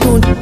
de